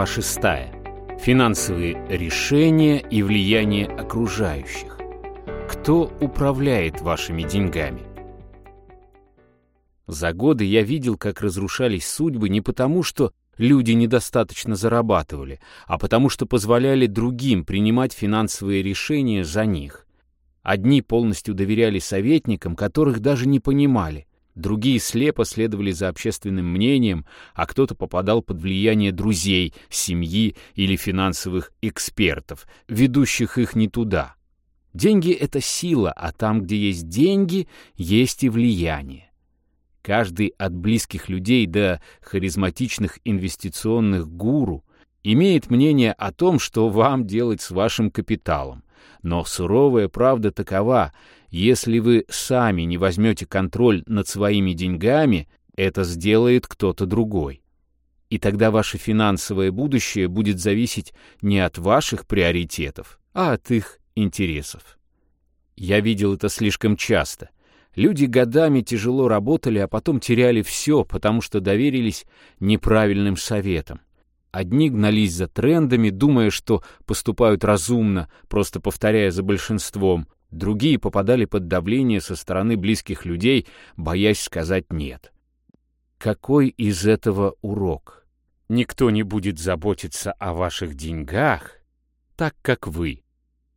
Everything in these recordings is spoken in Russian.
Глава 6. Финансовые решения и влияние окружающих. Кто управляет вашими деньгами? За годы я видел, как разрушались судьбы не потому, что люди недостаточно зарабатывали, а потому что позволяли другим принимать финансовые решения за них. Одни полностью доверяли советникам, которых даже не понимали. Другие слепо следовали за общественным мнением, а кто-то попадал под влияние друзей, семьи или финансовых экспертов, ведущих их не туда. Деньги — это сила, а там, где есть деньги, есть и влияние. Каждый от близких людей до харизматичных инвестиционных гуру имеет мнение о том, что вам делать с вашим капиталом. Но суровая правда такова — если вы сами не возьмете контроль над своими деньгами, это сделает кто-то другой. И тогда ваше финансовое будущее будет зависеть не от ваших приоритетов, а от их интересов. Я видел это слишком часто. Люди годами тяжело работали, а потом теряли все, потому что доверились неправильным советам. Одни гнались за трендами, думая, что поступают разумно, просто повторяя за большинством, Другие попадали под давление со стороны близких людей, боясь сказать «нет». Какой из этого урок? Никто не будет заботиться о ваших деньгах так, как вы.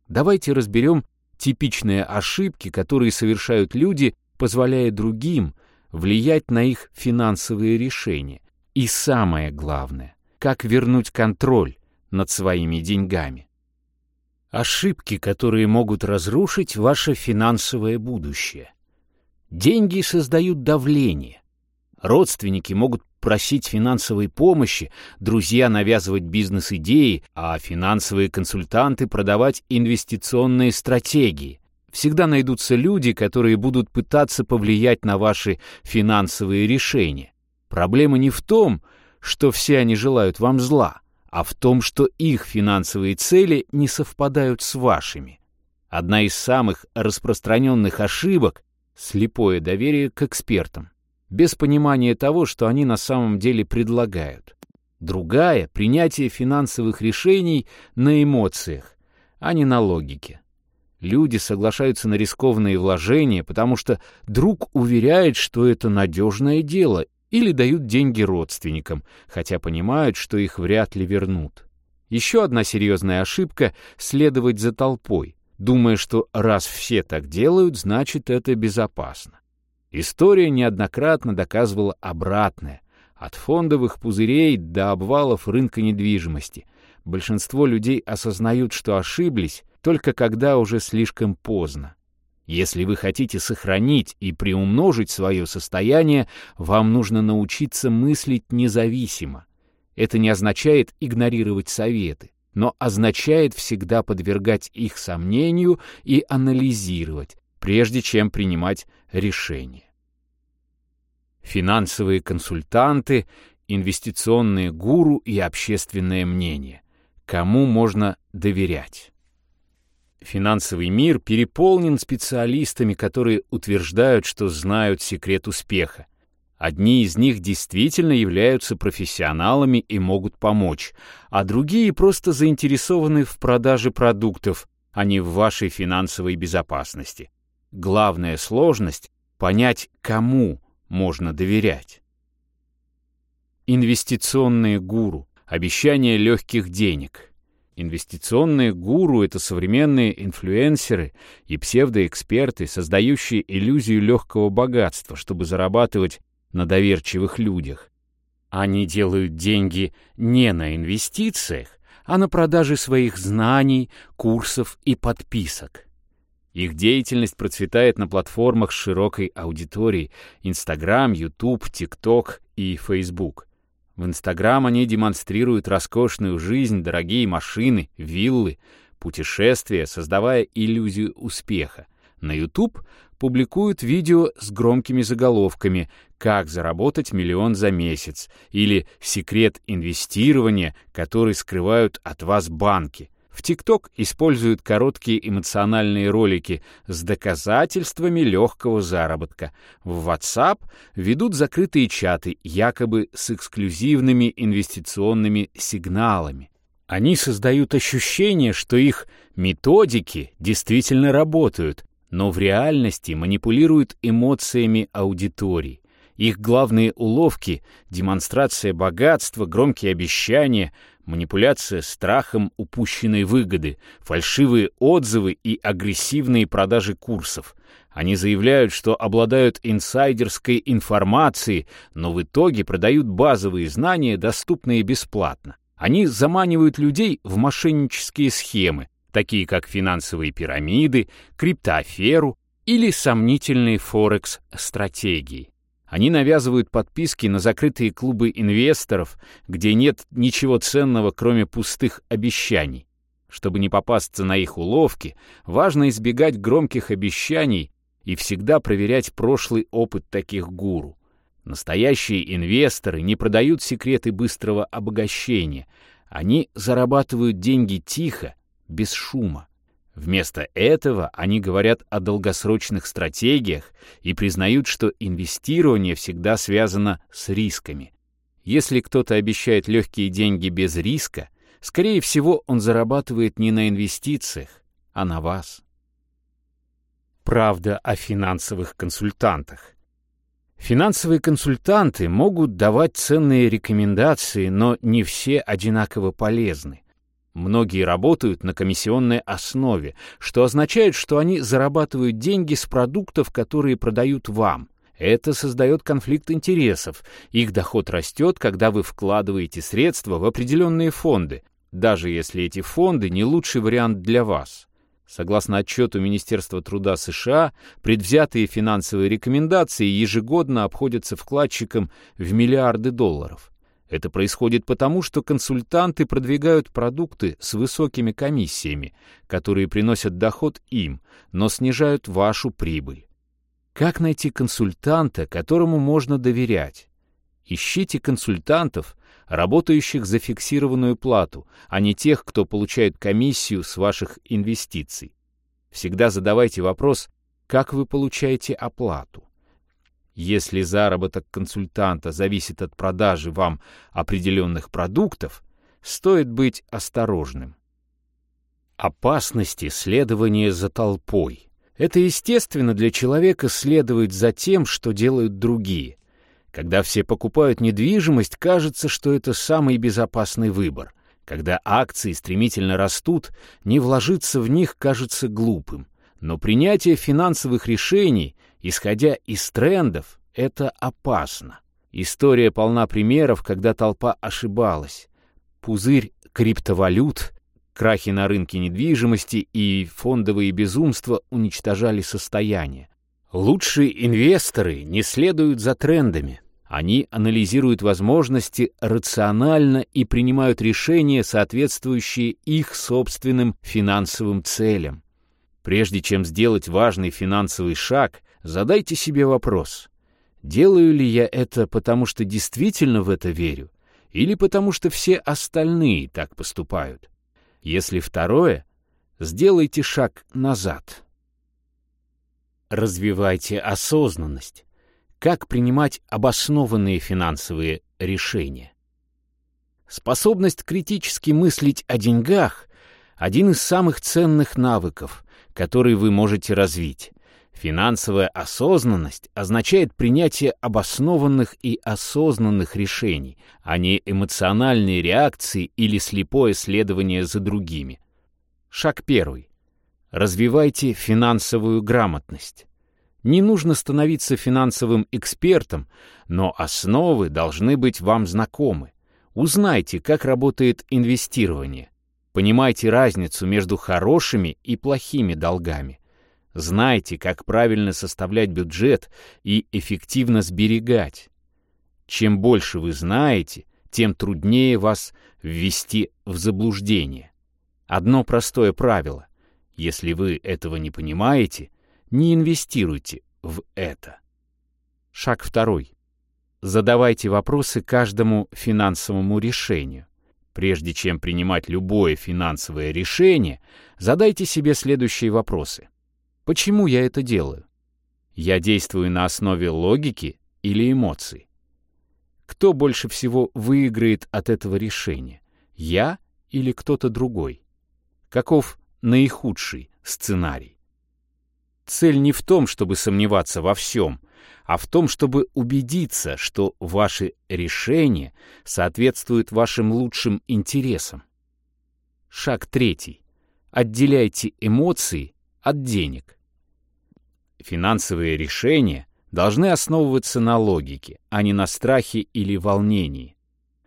Давайте разберем типичные ошибки, которые совершают люди, позволяя другим влиять на их финансовые решения. И самое главное, как вернуть контроль над своими деньгами. Ошибки, которые могут разрушить ваше финансовое будущее. Деньги создают давление. Родственники могут просить финансовой помощи, друзья навязывать бизнес-идеи, а финансовые консультанты продавать инвестиционные стратегии. Всегда найдутся люди, которые будут пытаться повлиять на ваши финансовые решения. Проблема не в том, что все они желают вам зла а в том, что их финансовые цели не совпадают с вашими. Одна из самых распространенных ошибок — слепое доверие к экспертам, без понимания того, что они на самом деле предлагают. Другая — принятие финансовых решений на эмоциях, а не на логике. Люди соглашаются на рискованные вложения, потому что друг уверяет, что это надежное дело, или дают деньги родственникам, хотя понимают, что их вряд ли вернут. Еще одна серьезная ошибка — следовать за толпой, думая, что раз все так делают, значит это безопасно. История неоднократно доказывала обратное. От фондовых пузырей до обвалов рынка недвижимости. Большинство людей осознают, что ошиблись, только когда уже слишком поздно. Если вы хотите сохранить и приумножить свое состояние, вам нужно научиться мыслить независимо. Это не означает игнорировать советы, но означает всегда подвергать их сомнению и анализировать, прежде чем принимать решения. Финансовые консультанты, инвестиционные гуру и общественное мнение. Кому можно доверять? Финансовый мир переполнен специалистами, которые утверждают, что знают секрет успеха. Одни из них действительно являются профессионалами и могут помочь, а другие просто заинтересованы в продаже продуктов, а не в вашей финансовой безопасности. Главная сложность — понять, кому можно доверять. Инвестиционные гуру, обещание легких денег — Инвестиционные гуру — это современные инфлюенсеры и псевдоэксперты, создающие иллюзию легкого богатства, чтобы зарабатывать на доверчивых людях. Они делают деньги не на инвестициях, а на продаже своих знаний, курсов и подписок. Их деятельность процветает на платформах с широкой аудиторией Instagram, YouTube, TikTok и Facebook — в Инстаграм они демонстрируют роскошную жизнь, дорогие машины, виллы, путешествия, создавая иллюзию успеха. На YouTube публикуют видео с громкими заголовками «Как заработать миллион за месяц» или «Секрет инвестирования, который скрывают от вас банки». В ТикТок используют короткие эмоциональные ролики с доказательствами легкого заработка. В WhatsApp ведут закрытые чаты, якобы с эксклюзивными инвестиционными сигналами. Они создают ощущение, что их методики действительно работают, но в реальности манипулируют эмоциями аудитории. Их главные уловки — демонстрация богатства, громкие обещания, манипуляция страхом упущенной выгоды, фальшивые отзывы и агрессивные продажи курсов. Они заявляют, что обладают инсайдерской информацией, но в итоге продают базовые знания, доступные бесплатно. Они заманивают людей в мошеннические схемы, такие как финансовые пирамиды, криптоаферу или сомнительные форекс-стратегии. Они навязывают подписки на закрытые клубы инвесторов, где нет ничего ценного, кроме пустых обещаний. Чтобы не попасться на их уловки, важно избегать громких обещаний и всегда проверять прошлый опыт таких гуру. Настоящие инвесторы не продают секреты быстрого обогащения. Они зарабатывают деньги тихо, без шума. Вместо этого они говорят о долгосрочных стратегиях и признают, что инвестирование всегда связано с рисками. Если кто-то обещает легкие деньги без риска, скорее всего, он зарабатывает не на инвестициях, а на вас. Правда о финансовых консультантах. Финансовые консультанты могут давать ценные рекомендации, но не все одинаково полезны. Многие работают на комиссионной основе, что означает, что они зарабатывают деньги с продуктов, которые продают вам. Это создает конфликт интересов. Их доход растет, когда вы вкладываете средства в определенные фонды, даже если эти фонды не лучший вариант для вас. Согласно отчету Министерства труда США, предвзятые финансовые рекомендации ежегодно обходятся вкладчикам в миллиарды долларов. Это происходит потому, что консультанты продвигают продукты с высокими комиссиями, которые приносят доход им, но снижают вашу прибыль. Как найти консультанта, которому можно доверять? Ищите консультантов, работающих за фиксированную плату, а не тех, кто получает комиссию с ваших инвестиций. Всегда задавайте вопрос, как вы получаете оплату. Если заработок консультанта зависит от продажи вам определенных продуктов, стоит быть осторожным. Опасности следования за толпой. Это естественно для человека следовать за тем, что делают другие. Когда все покупают недвижимость, кажется, что это самый безопасный выбор. Когда акции стремительно растут, не вложиться в них кажется глупым. Но принятие финансовых решений Исходя из трендов, это опасно. История полна примеров, когда толпа ошибалась. Пузырь криптовалют, крахи на рынке недвижимости и фондовые безумства уничтожали состояние. Лучшие инвесторы не следуют за трендами. Они анализируют возможности рационально и принимают решения, соответствующие их собственным финансовым целям. Прежде чем сделать важный финансовый шаг, Задайте себе вопрос, делаю ли я это потому, что действительно в это верю, или потому что все остальные так поступают? Если второе, сделайте шаг назад. Развивайте осознанность. Как принимать обоснованные финансовые решения? Способность критически мыслить о деньгах — один из самых ценных навыков, который вы можете развить. Финансовая осознанность означает принятие обоснованных и осознанных решений, а не эмоциональные реакции или слепое следование за другими. Шаг первый. Развивайте финансовую грамотность. Не нужно становиться финансовым экспертом, но основы должны быть вам знакомы. Узнайте, как работает инвестирование. Понимайте разницу между хорошими и плохими долгами. Знайте, как правильно составлять бюджет и эффективно сберегать. Чем больше вы знаете, тем труднее вас ввести в заблуждение. Одно простое правило. Если вы этого не понимаете, не инвестируйте в это. Шаг второй. Задавайте вопросы каждому финансовому решению. Прежде чем принимать любое финансовое решение, задайте себе следующие вопросы. Почему я это делаю? Я действую на основе логики или эмоций? Кто больше всего выиграет от этого решения? Я или кто-то другой? Каков наихудший сценарий? Цель не в том, чтобы сомневаться во всем, а в том, чтобы убедиться, что ваши решения соответствуют вашим лучшим интересам. Шаг третий. Отделяйте эмоции от денег. Финансовые решения должны основываться на логике, а не на страхе или волнении.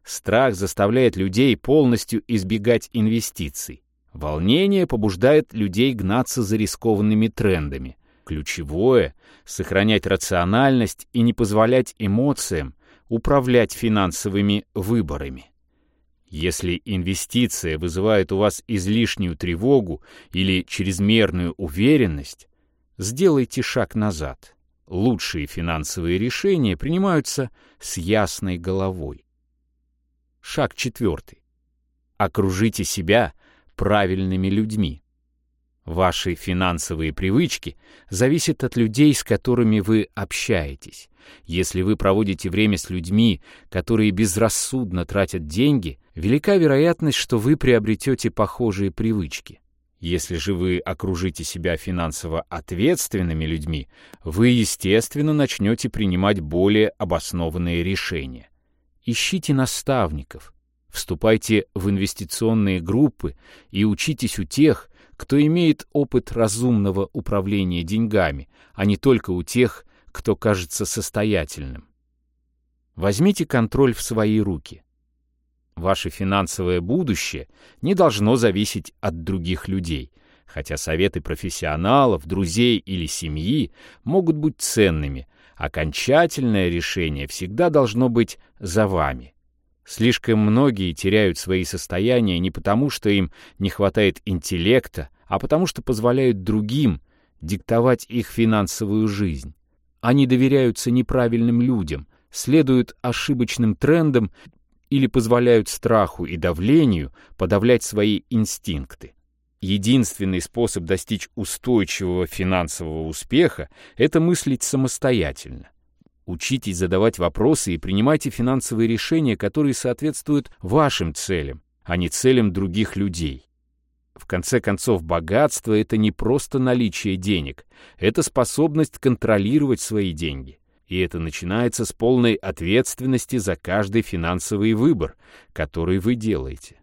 Страх заставляет людей полностью избегать инвестиций. Волнение побуждает людей гнаться за рискованными трендами. Ключевое — сохранять рациональность и не позволять эмоциям управлять финансовыми выборами. Если инвестиция вызывает у вас излишнюю тревогу или чрезмерную уверенность, сделайте шаг назад. Лучшие финансовые решения принимаются с ясной головой. Шаг четвертый. Окружите себя правильными людьми. Ваши финансовые привычки зависят от людей, с которыми вы общаетесь. Если вы проводите время с людьми, которые безрассудно тратят деньги, велика вероятность, что вы приобретете похожие привычки. Если же вы окружите себя финансово ответственными людьми, вы, естественно, начнете принимать более обоснованные решения. Ищите наставников, вступайте в инвестиционные группы и учитесь у тех, кто имеет опыт разумного управления деньгами, а не только у тех, кто кажется состоятельным. Возьмите контроль в свои руки. Ваше финансовое будущее не должно зависеть от других людей, хотя советы профессионалов, друзей или семьи могут быть ценными, окончательное решение всегда должно быть за вами. Слишком многие теряют свои состояния не потому, что им не хватает интеллекта, а потому что позволяют другим диктовать их финансовую жизнь. Они доверяются неправильным людям, следуют ошибочным трендам или позволяют страху и давлению подавлять свои инстинкты. Единственный способ достичь устойчивого финансового успеха — это мыслить самостоятельно. Учитесь задавать вопросы и принимайте финансовые решения, которые соответствуют вашим целям, а не целям других людей. В конце концов, богатство — это не просто наличие денег, это способность контролировать свои деньги. И это начинается с полной ответственности за каждый финансовый выбор, который вы делаете.